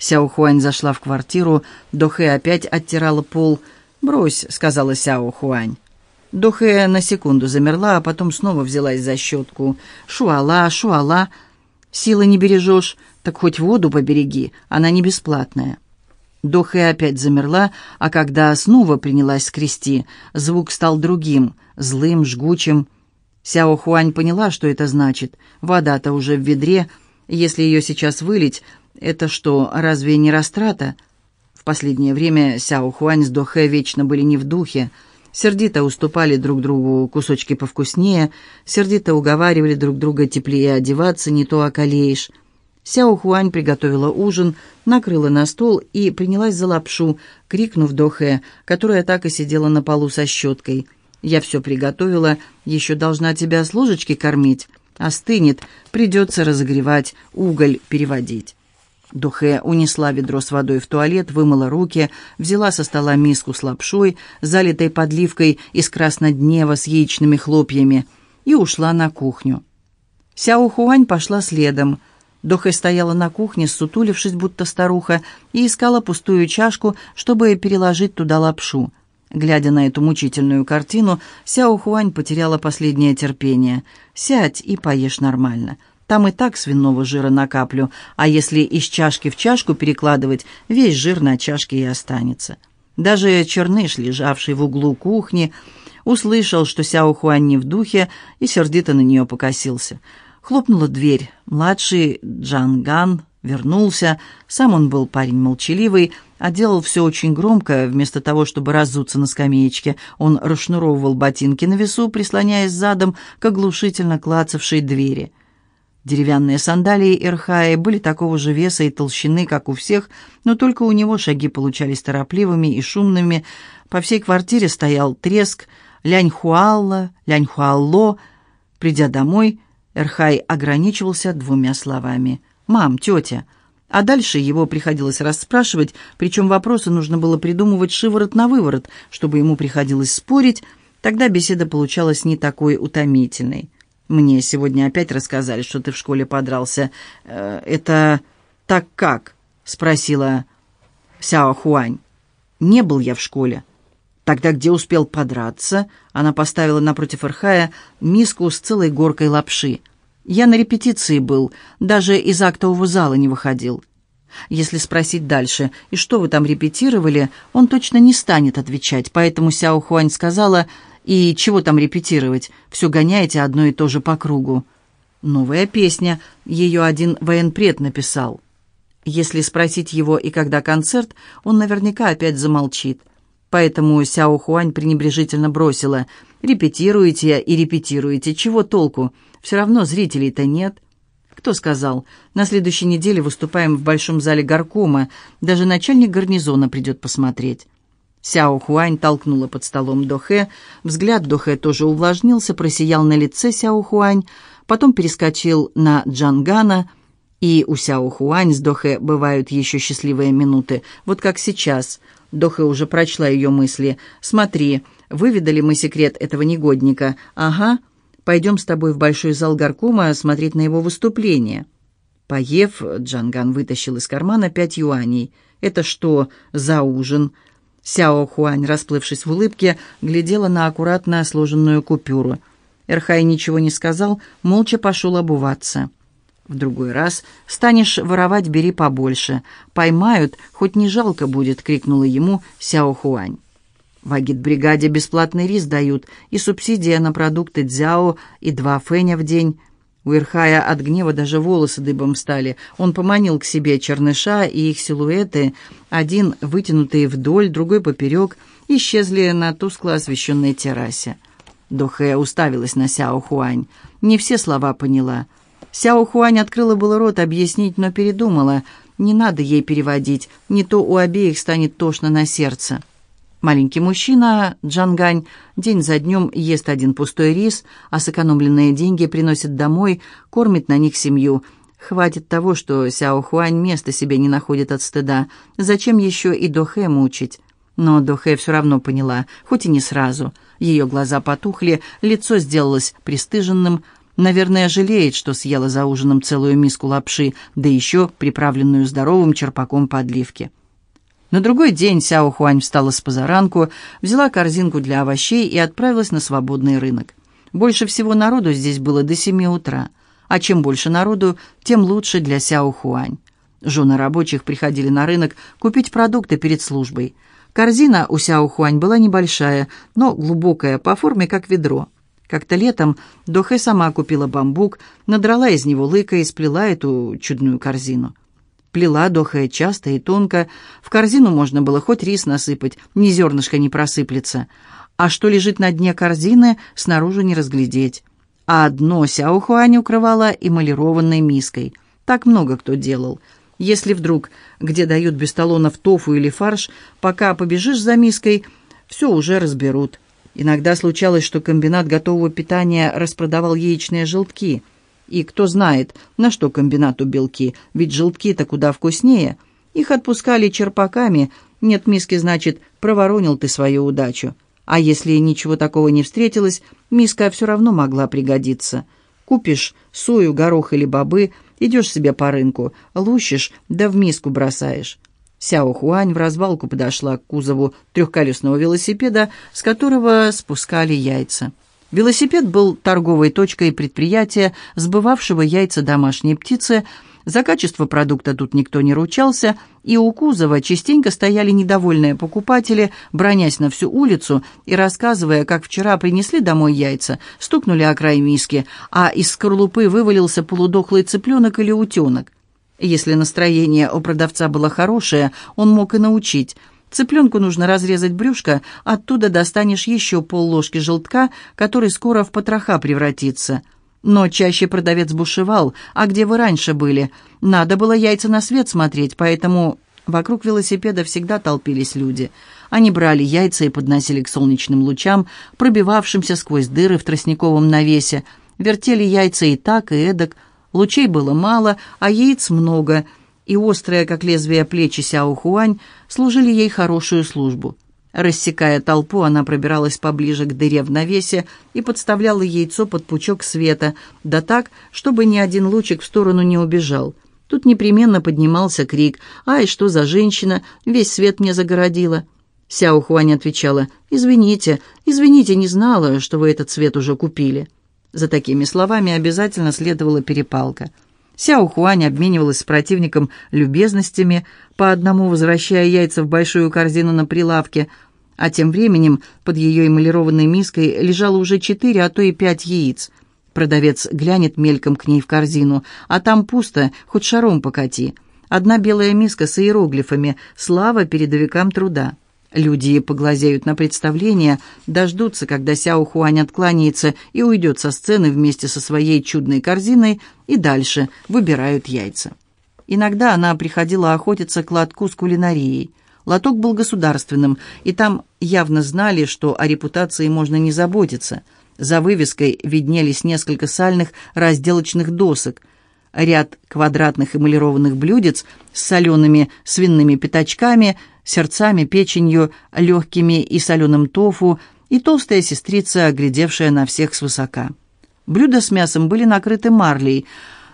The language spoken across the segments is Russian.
Сяо Хуань зашла в квартиру, Дохэ опять оттирала пол. «Брось», — сказала Сяо Хуань. Дохэ на секунду замерла, а потом снова взялась за щетку. «Шуала, шуала. Силы не бережешь, так хоть воду побереги, она не бесплатная». Дохэ опять замерла, а когда снова принялась скрести, звук стал другим, злым, жгучим. Сяо Хуань поняла, что это значит. Вода-то уже в ведре. Если ее сейчас вылить, это что, разве не растрата? В последнее время Сяо Хуань с Дохэ вечно были не в духе. Сердито уступали друг другу кусочки повкуснее, сердито уговаривали друг друга теплее одеваться, не то околеешь. Сяо Хуань приготовила ужин, накрыла на стол и принялась за лапшу, крикнув Дохэ, которая так и сидела на полу со щеткой. «Я все приготовила, еще должна тебя с ложечки кормить. Остынет, придется разогревать, уголь переводить». Духе унесла ведро с водой в туалет, вымыла руки, взяла со стола миску с лапшой, залитой подливкой из красноднева с яичными хлопьями, и ушла на кухню. Сяо Хуань пошла следом. Дохэ стояла на кухне, сутулившись, будто старуха, и искала пустую чашку, чтобы переложить туда лапшу. Глядя на эту мучительную картину, Сяо Хуань потеряла последнее терпение. «Сядь и поешь нормально». Там и так свиного жира накаплю, а если из чашки в чашку перекладывать, весь жир на чашке и останется. Даже черныш, лежавший в углу кухни, услышал, что Сяо Хуань не в духе, и сердито на нее покосился. Хлопнула дверь. Младший Джанган вернулся. Сам он был парень молчаливый, а делал все очень громко. Вместо того, чтобы разуться на скамеечке, он расшнуровывал ботинки на весу, прислоняясь задом к оглушительно клацавшей двери. Деревянные сандалии Ирхаи были такого же веса и толщины, как у всех, но только у него шаги получались торопливыми и шумными. По всей квартире стоял треск «Лянь-Хуалла». Придя домой, Эрхай ограничивался двумя словами «Мам, тетя». А дальше его приходилось расспрашивать, причем вопросы нужно было придумывать шиворот на выворот, чтобы ему приходилось спорить, тогда беседа получалась не такой утомительной. Мне сегодня опять рассказали, что ты в школе подрался. Э, это так как? спросила Сяо Хуань. Не был я в школе. Тогда где успел подраться? Она поставила напротив Архая миску с целой горкой лапши. Я на репетиции был, даже из актового зала не выходил. Если спросить дальше, и что вы там репетировали, он точно не станет отвечать, поэтому Сяо Хуань сказала, и чего там репетировать? Все гоняете одно и то же по кругу. Новая песня. Ее один военпред написал. Если спросить его и когда концерт, он наверняка опять замолчит. Поэтому Сяо Хуань пренебрежительно бросила. «Репетируете и репетируете. Чего толку? Все равно зрителей-то нет». «Кто сказал? На следующей неделе выступаем в большом зале горкома. Даже начальник гарнизона придет посмотреть». Сяо Хуань толкнула под столом Дохэ. Взгляд Дохэ тоже увлажнился, просиял на лице Сяо Хуань, потом перескочил на Джангана, и у Сяо Хуань с Дохэ бывают еще счастливые минуты, вот как сейчас. Дохэ уже прочла ее мысли. «Смотри, выведали мы секрет этого негодника. Ага, пойдем с тобой в большой зал горкома смотреть на его выступление». Поев, Джанган вытащил из кармана пять юаней. «Это что за ужин?» Сяо Хуань, расплывшись в улыбке, глядела на аккуратно сложенную купюру. Эрхай ничего не сказал, молча пошел обуваться. «В другой раз станешь воровать, бери побольше. Поймают, хоть не жалко будет», — крикнула ему Сяо Хуань. В агитбригаде бесплатный рис дают, и субсидия на продукты дзяо, и два фэня в день. У Ирхая от гнева даже волосы дыбом стали. Он поманил к себе черныша, и их силуэты, один вытянутый вдоль, другой поперек, исчезли на тускло освещенной террасе. Дохэ уставилась на Сяо Хуань. Не все слова поняла. Сяо Хуань открыла было рот объяснить, но передумала. Не надо ей переводить, не то у обеих станет тошно на сердце. Маленький мужчина, Джангань, день за днем ест один пустой рис, а сэкономленные деньги приносит домой, кормит на них семью. Хватит того, что Сяо Хуань места себе не находит от стыда. Зачем еще и Дохэ мучить? Но Дохэ все равно поняла, хоть и не сразу. Ее глаза потухли, лицо сделалось пристыженным, Наверное, жалеет, что съела за ужином целую миску лапши, да еще приправленную здоровым черпаком подливки. На другой день Сяо Хуань встала с позаранку, взяла корзинку для овощей и отправилась на свободный рынок. Больше всего народу здесь было до семи утра, а чем больше народу, тем лучше для Сяо Хуань. Жены рабочих приходили на рынок купить продукты перед службой. Корзина у Сяо Хуань была небольшая, но глубокая, по форме как ведро. Как-то летом Дохэ сама купила бамбук, надрала из него лыка и сплела эту чудную корзину. Плела Дохэ часто и тонко, в корзину можно было хоть рис насыпать, ни зернышко не просыплется. А что лежит на дне корзины, снаружи не разглядеть. А дно Сяо Хуань укрывала эмалированной миской. Так много кто делал – если вдруг, где дают без талонов тофу или фарш, пока побежишь за миской, все уже разберут. Иногда случалось, что комбинат готового питания распродавал яичные желтки. И кто знает, на что комбинату белки, ведь желтки-то куда вкуснее. Их отпускали черпаками, нет миски, значит, проворонил ты свою удачу. А если ничего такого не встретилось, миска все равно могла пригодиться. Купишь сою, горох или бобы – Идешь себе по рынку, лущишь, да в миску бросаешь. Сяо Хуань в развалку подошла к кузову трехколесного велосипеда, с которого спускали яйца. Велосипед был торговой точкой предприятия, сбывавшего яйца домашней птицы – за качество продукта тут никто не ручался, и у кузова частенько стояли недовольные покупатели, бронясь на всю улицу и рассказывая, как вчера принесли домой яйца, стукнули о край миски, а из скорлупы вывалился полудохлый цыпленок или утенок. Если настроение у продавца было хорошее, он мог и научить. Цыпленку нужно разрезать брюшко, оттуда достанешь еще полложки желтка, который скоро в потроха превратится – но чаще продавец бушевал. «А где вы раньше были? Надо было яйца на свет смотреть, поэтому...» Вокруг велосипеда всегда толпились люди. Они брали яйца и подносили к солнечным лучам, пробивавшимся сквозь дыры в тростниковом навесе. Вертели яйца и так, и эдак. Лучей было мало, а яиц много, и острые, как лезвие плечи Сяо Хуань, служили ей хорошую службу. Рассекая толпу, она пробиралась поближе к дыре в навесе и подставляла яйцо под пучок света, да так, чтобы ни один лучик в сторону не убежал. Тут непременно поднимался крик «Ай, что за женщина! Весь свет мне загородила!» Сяо Хуань отвечала «Извините, извините, не знала, что вы этот цвет уже купили». За такими словами обязательно следовала перепалка – Сяо Хуань обменивалась с противником любезностями, по одному возвращая яйца в большую корзину на прилавке, а тем временем под ее эмалированной миской лежало уже четыре, а то и пять яиц. Продавец глянет мельком к ней в корзину, а там пусто, хоть шаром покати. Одна белая миска с иероглифами «Слава передовикам труда». Люди поглазеют на представление, дождутся, когда Сяо Хуань откланяется и уйдет со сцены вместе со своей чудной корзиной, и дальше выбирают яйца. Иногда она приходила охотиться к лотку с кулинарией. Лоток был государственным, и там явно знали, что о репутации можно не заботиться. За вывеской виднелись несколько сальных разделочных досок, ряд квадратных эмалированных блюдец с солеными свиными пятачками – сердцами, печенью, легкими и соленым тофу, и толстая сестрица, оглядевшая на всех свысока. Блюда с мясом были накрыты марлей,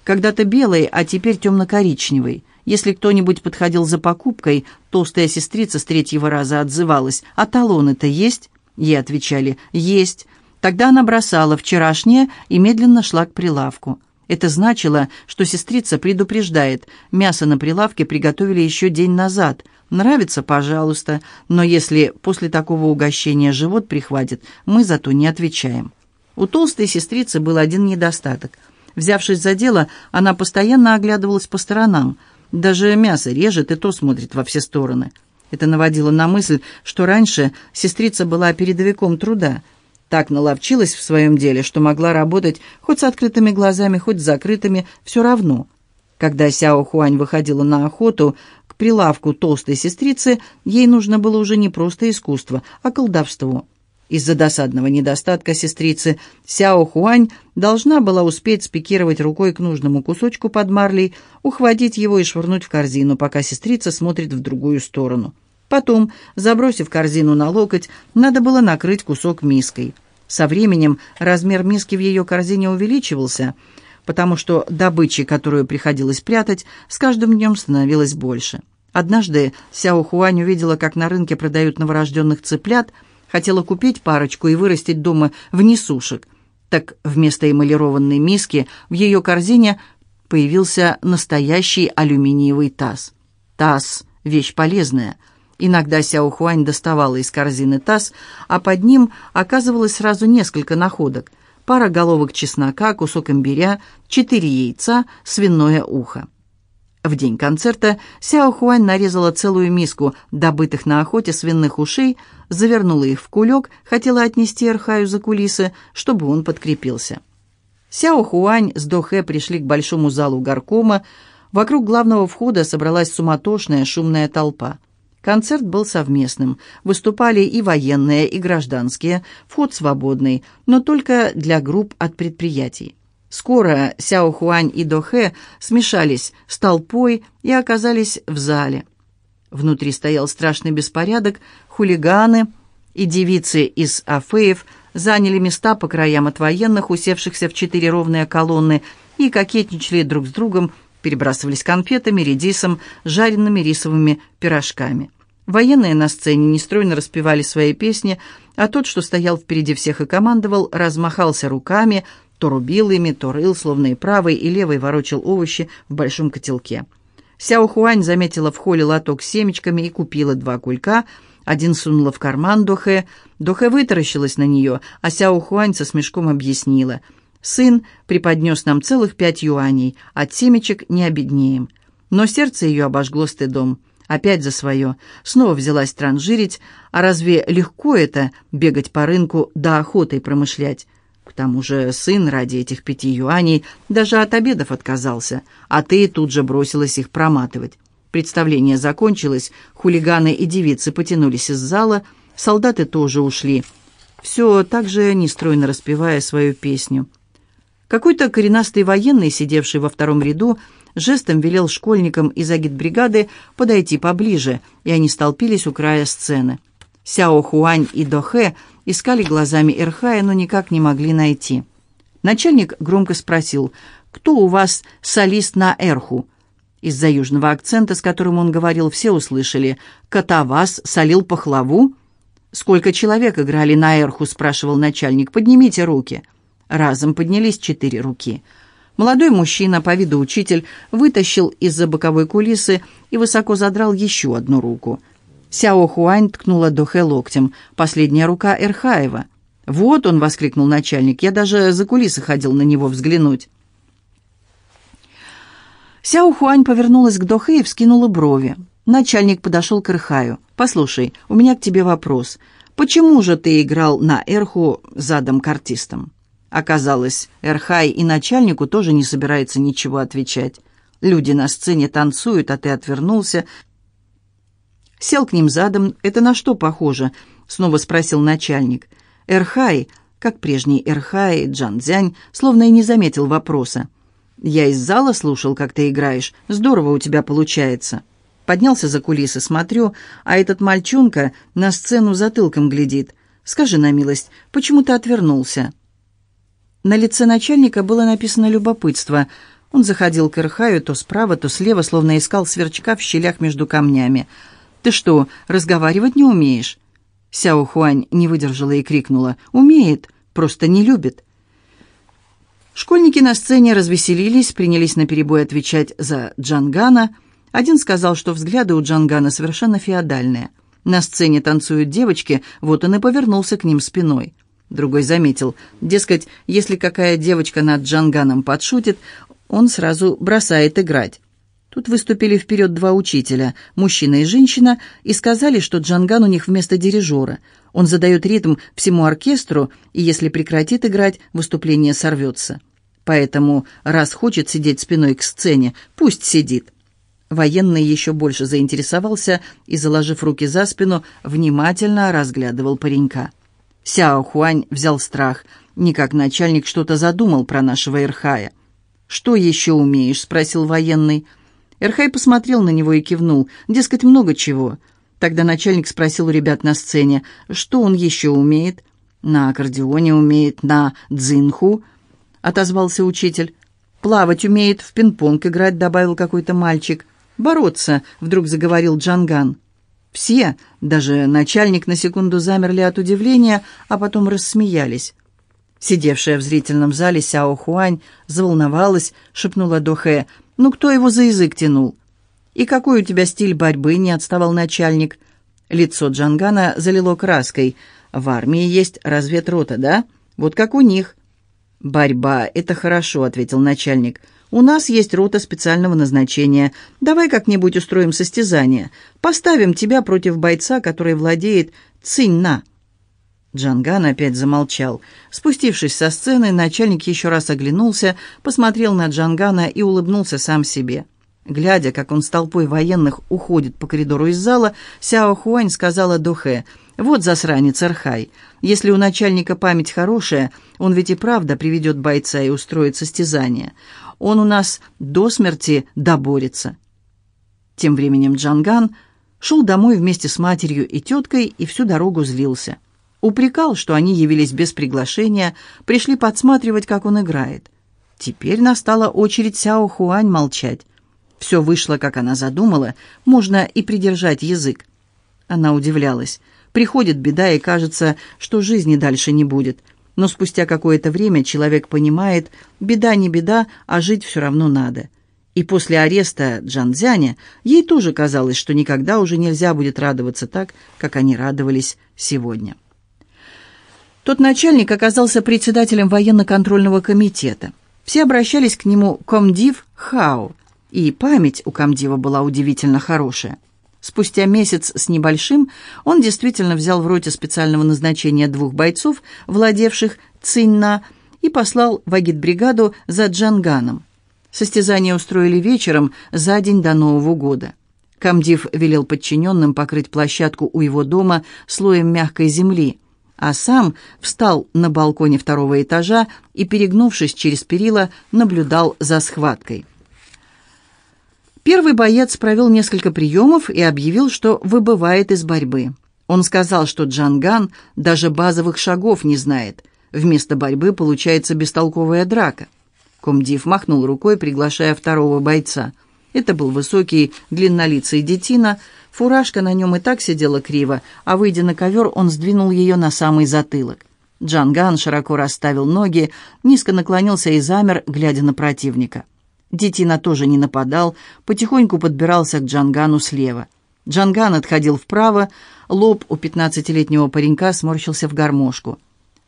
когда-то белой, а теперь темно-коричневой. Если кто-нибудь подходил за покупкой, толстая сестрица с третьего раза отзывалась, «А талоны-то есть?» Ей отвечали, «Есть». Тогда она бросала вчерашнее и медленно шла к прилавку. Это значило, что сестрица предупреждает, мясо на прилавке приготовили еще день назад – Нравится, пожалуйста, но если после такого угощения живот прихватит, мы зато не отвечаем. У толстой сестрицы был один недостаток. Взявшись за дело, она постоянно оглядывалась по сторонам. Даже мясо режет и то смотрит во все стороны. Это наводило на мысль, что раньше сестрица была передовиком труда. Так наловчилась в своем деле, что могла работать хоть с открытыми глазами, хоть с закрытыми, все равно. Когда Сяо Хуань выходила на охоту, прилавку толстой сестрицы ей нужно было уже не просто искусство, а колдовство. Из-за досадного недостатка сестрицы Сяо Хуань должна была успеть спикировать рукой к нужному кусочку под марлей, ухватить его и швырнуть в корзину, пока сестрица смотрит в другую сторону. Потом, забросив корзину на локоть, надо было накрыть кусок миской. Со временем размер миски в ее корзине увеличивался, потому что добычи, которую приходилось прятать, с каждым днем становилось больше. Однажды Сяо Хуань увидела, как на рынке продают новорожденных цыплят, хотела купить парочку и вырастить дома в несушек. Так вместо эмалированной миски в ее корзине появился настоящий алюминиевый таз. Таз – вещь полезная. Иногда Сяо Хуань доставала из корзины таз, а под ним оказывалось сразу несколько находок. Пара головок чеснока, кусок имбиря, четыре яйца, свиное ухо. В день концерта Сяо Хуань нарезала целую миску добытых на охоте свиных ушей, завернула их в кулек, хотела отнести Эрхаю за кулисы, чтобы он подкрепился. Сяо Хуань с Дохэ пришли к большому залу горкома. Вокруг главного входа собралась суматошная шумная толпа. Концерт был совместным. Выступали и военные, и гражданские. Вход свободный, но только для групп от предприятий. Скоро Сяо Хуань и Дохэ смешались с толпой и оказались в зале. Внутри стоял страшный беспорядок, хулиганы и девицы из Афеев заняли места по краям от военных, усевшихся в четыре ровные колонны, и кокетничали друг с другом, перебрасывались конфетами, редисом, жареными рисовыми пирожками. Военные на сцене нестройно распевали свои песни, а тот, что стоял впереди всех и командовал, размахался руками, то рубил ими, то рыл, словно и правый, и левый ворочал овощи в большом котелке. Сяо Хуань заметила в холле лоток с семечками и купила два кулька. Один сунула в карман Дохэ. Дохэ вытаращилась на нее, а Сяо Хуань со смешком объяснила. «Сын преподнес нам целых пять юаней, от семечек не обеднеем». Но сердце ее обожгло стыдом. Опять за свое. Снова взялась транжирить. А разве легко это, бегать по рынку да охотой промышлять? К тому же сын ради этих пяти юаней даже от обедов отказался, а ты тут же бросилась их проматывать. Представление закончилось, хулиганы и девицы потянулись из зала, солдаты тоже ушли. Все так же нестройно распевая свою песню. Какой-то коренастый военный, сидевший во втором ряду, жестом велел школьникам из агитбригады подойти поближе, и они столпились у края сцены. Сяо Хуань и Дохэ искали глазами Эрхая, но никак не могли найти. Начальник громко спросил, «Кто у вас солист на Эрху?» Из-за южного акцента, с которым он говорил, все услышали, «Катавас солил пахлаву?» «Сколько человек играли на Эрху?» – спрашивал начальник. «Поднимите руки». Разом поднялись четыре руки. Молодой мужчина, по виду учитель, вытащил из-за боковой кулисы и высоко задрал еще одну руку – Сяо Хуань ткнула Дохе локтем. Последняя рука Эрхаева. «Вот он!» — воскликнул начальник. «Я даже за кулисы ходил на него взглянуть». Сяо Хуань повернулась к Дохе и вскинула брови. Начальник подошел к Эрхаю. «Послушай, у меня к тебе вопрос. Почему же ты играл на Эрху задом к артистам?» Оказалось, Эрхай и начальнику тоже не собирается ничего отвечать. Люди на сцене танцуют, а ты отвернулся, Сел к ним задом. «Это на что похоже?» — снова спросил начальник. Эрхай, как прежний Эрхай, Джанзянь, словно и не заметил вопроса. «Я из зала слушал, как ты играешь. Здорово у тебя получается». Поднялся за кулисы, смотрю, а этот мальчонка на сцену затылком глядит. «Скажи на милость, почему ты отвернулся?» На лице начальника было написано любопытство. Он заходил к Эрхаю то справа, то слева, словно искал сверчка в щелях между камнями. «Ты что, разговаривать не умеешь?» Сяо Хуань не выдержала и крикнула. «Умеет, просто не любит». Школьники на сцене развеселились, принялись наперебой отвечать за Джангана. Один сказал, что взгляды у Джангана совершенно феодальные. На сцене танцуют девочки, вот он и повернулся к ним спиной. Другой заметил, дескать, если какая девочка над Джанганом подшутит, он сразу бросает играть. Тут выступили вперед два учителя, мужчина и женщина, и сказали, что Джанган у них вместо дирижера. Он задает ритм всему оркестру, и если прекратит играть, выступление сорвется. Поэтому, раз хочет сидеть спиной к сцене, пусть сидит. Военный еще больше заинтересовался и, заложив руки за спину, внимательно разглядывал паренька. Сяо Хуань взял страх. Никак начальник что-то задумал про нашего Ирхая. «Что еще умеешь?» — спросил военный. Эрхай посмотрел на него и кивнул. Дескать, много чего. Тогда начальник спросил у ребят на сцене, что он еще умеет. «На аккордеоне умеет, на дзинху», — отозвался учитель. «Плавать умеет, в пинг-понг играть», — добавил какой-то мальчик. «Бороться», — вдруг заговорил Джанган. Все, даже начальник, на секунду замерли от удивления, а потом рассмеялись. Сидевшая в зрительном зале Сяо Хуань заволновалась, шепнула Дохэ. «Ну кто его за язык тянул?» «И какой у тебя стиль борьбы?» — не отставал начальник. Лицо Джангана залило краской. «В армии есть разведрота, да? Вот как у них». «Борьба — это хорошо», — ответил начальник. «У нас есть рота специального назначения. Давай как-нибудь устроим состязание. Поставим тебя против бойца, который владеет Цинь-на». Джанган опять замолчал. Спустившись со сцены, начальник еще раз оглянулся, посмотрел на Джангана и улыбнулся сам себе. Глядя, как он с толпой военных уходит по коридору из зала, Сяо Хуань сказала Духе, «Вот засранец Архай. Если у начальника память хорошая, он ведь и правда приведет бойца и устроит состязание. Он у нас до смерти доборется». Тем временем Джанган шел домой вместе с матерью и теткой и всю дорогу злился. Упрекал, что они явились без приглашения, пришли подсматривать, как он играет. Теперь настала очередь Сяо Хуань молчать. Все вышло, как она задумала, можно и придержать язык. Она удивлялась. Приходит беда, и кажется, что жизни дальше не будет. Но спустя какое-то время человек понимает, беда не беда, а жить все равно надо. И после ареста Джанзяня ей тоже казалось, что никогда уже нельзя будет радоваться так, как они радовались сегодня. Тот начальник оказался председателем военно-контрольного комитета. Все обращались к нему комдив Хао – и память у Камдива была удивительно хорошая. Спустя месяц с небольшим он действительно взял в роте специального назначения двух бойцов, владевших Цинна, и послал в агитбригаду за Джанганом. Состязание устроили вечером за день до Нового года. Камдив велел подчиненным покрыть площадку у его дома слоем мягкой земли, а сам встал на балконе второго этажа и, перегнувшись через перила, наблюдал за схваткой. Первый боец провел несколько приемов и объявил, что выбывает из борьбы. Он сказал, что Джанган даже базовых шагов не знает. Вместо борьбы получается бестолковая драка. Комдив махнул рукой, приглашая второго бойца. Это был высокий, длиннолицый детина. Фуражка на нем и так сидела криво, а, выйдя на ковер, он сдвинул ее на самый затылок. Джанган широко расставил ноги, низко наклонился и замер, глядя на противника. Детина тоже не нападал, потихоньку подбирался к Джангану слева. Джанган отходил вправо, лоб у пятнадцатилетнего паренька сморщился в гармошку.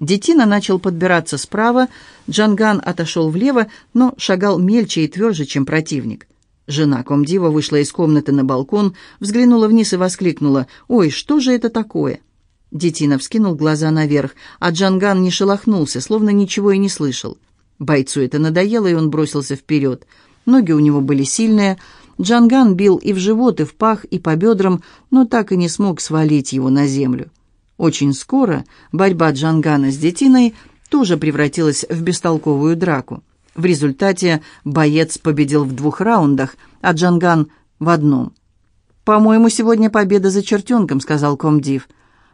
Детина начал подбираться справа, Джанган отошел влево, но шагал мельче и тверже, чем противник. Жена комдива вышла из комнаты на балкон, взглянула вниз и воскликнула «Ой, что же это такое?» Детина вскинул глаза наверх, а Джанган не шелохнулся, словно ничего и не слышал. Бойцу это надоело, и он бросился вперед. Ноги у него были сильные. Джанган бил и в живот, и в пах, и по бедрам, но так и не смог свалить его на землю. Очень скоро борьба Джангана с детиной тоже превратилась в бестолковую драку. В результате боец победил в двух раундах, а Джанган — в одном. «По-моему, сегодня победа за чертенком», — сказал комдив.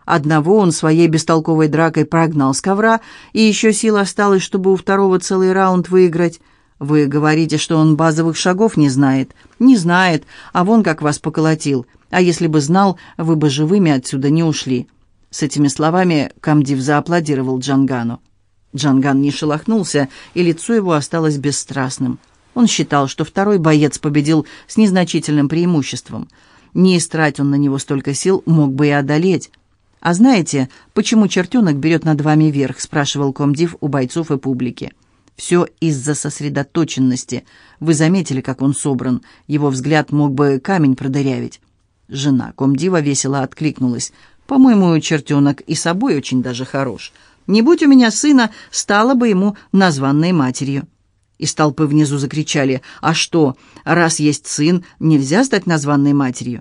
Одного он своей бестолковой дракой прогнал с ковра, и еще сил осталось, чтобы у второго целый раунд выиграть. Вы говорите, что он базовых шагов не знает. Не знает, а вон как вас поколотил. А если бы знал, вы бы живыми отсюда не ушли. С этими словами Камдив зааплодировал Джангану. Джанган не шелохнулся, и лицо его осталось бесстрастным. Он считал, что второй боец победил с незначительным преимуществом. Не истрать он на него столько сил, мог бы и одолеть. «А знаете, почему чертенок берет над вами верх?» – спрашивал комдив у бойцов и публики. «Все из-за сосредоточенности. Вы заметили, как он собран. Его взгляд мог бы камень продырявить». Жена комдива весело откликнулась. «По-моему, чертенок и собой очень даже хорош. Не будь у меня сына, стала бы ему названной матерью». Из толпы внизу закричали, «А что, раз есть сын, нельзя стать названной матерью?»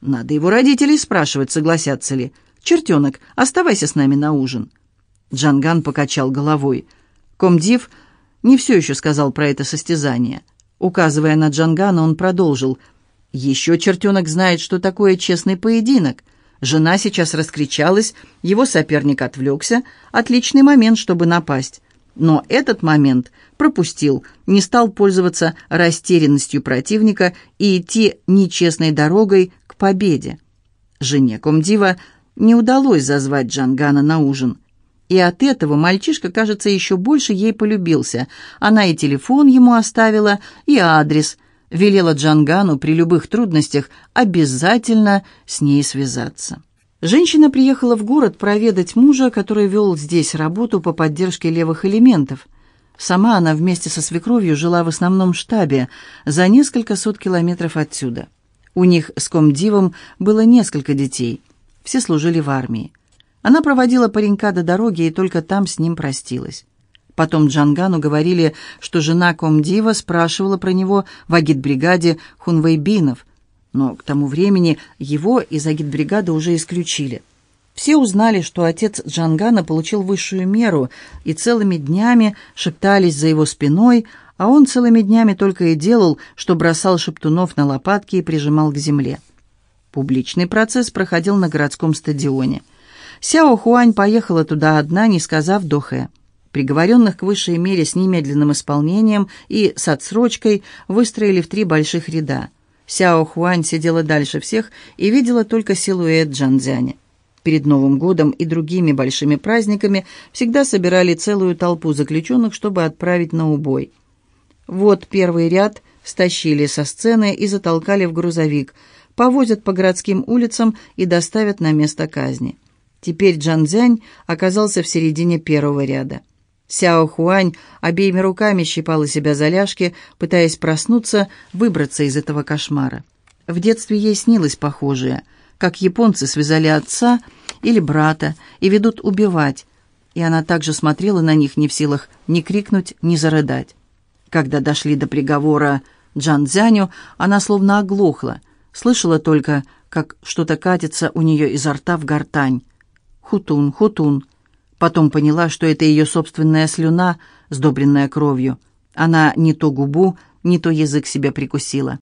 «Надо его родителей спрашивать, согласятся ли». «Чертенок, оставайся с нами на ужин». Джанган покачал головой. Комдив не все еще сказал про это состязание. Указывая на Джангана, он продолжил. «Еще чертенок знает, что такое честный поединок. Жена сейчас раскричалась, его соперник отвлекся. Отличный момент, чтобы напасть. Но этот момент пропустил, не стал пользоваться растерянностью противника и идти нечестной дорогой к победе. Жене комдива не удалось зазвать Джангана на ужин. И от этого мальчишка, кажется, еще больше ей полюбился. Она и телефон ему оставила, и адрес. Велела Джангану при любых трудностях обязательно с ней связаться. Женщина приехала в город проведать мужа, который вел здесь работу по поддержке левых элементов. Сама она вместе со свекровью жила в основном штабе, за несколько сот километров отсюда. У них с комдивом было несколько детей. Все служили в армии. Она проводила паренька до дороги и только там с ним простилась. Потом Джангану говорили, что жена комдива спрашивала про него в агитбригаде хунвейбинов, но к тому времени его из агитбригады уже исключили. Все узнали, что отец Джангана получил высшую меру, и целыми днями шептались за его спиной, а он целыми днями только и делал, что бросал шептунов на лопатки и прижимал к земле. Публичный процесс проходил на городском стадионе – Сяо Хуань поехала туда одна, не сказав Дохе. Приговоренных к высшей мере с немедленным исполнением и с отсрочкой выстроили в три больших ряда. Сяо Хуань сидела дальше всех и видела только силуэт Джанзяня. Перед Новым годом и другими большими праздниками всегда собирали целую толпу заключенных, чтобы отправить на убой. Вот первый ряд стащили со сцены и затолкали в грузовик, повозят по городским улицам и доставят на место казни. Теперь Джан Цзянь оказался в середине первого ряда. Сяо Хуань обеими руками щипала себя за ляжки, пытаясь проснуться, выбраться из этого кошмара. В детстве ей снилось похожее, как японцы связали отца или брата и ведут убивать, и она также смотрела на них не в силах ни крикнуть, ни зарыдать. Когда дошли до приговора Джан Цзяню, она словно оглохла, слышала только, как что-то катится у нее изо рта в гортань. Хутун, хутун. Потом поняла, что это ее собственная слюна, сдобренная кровью. Она не то губу, не то язык себе прикусила.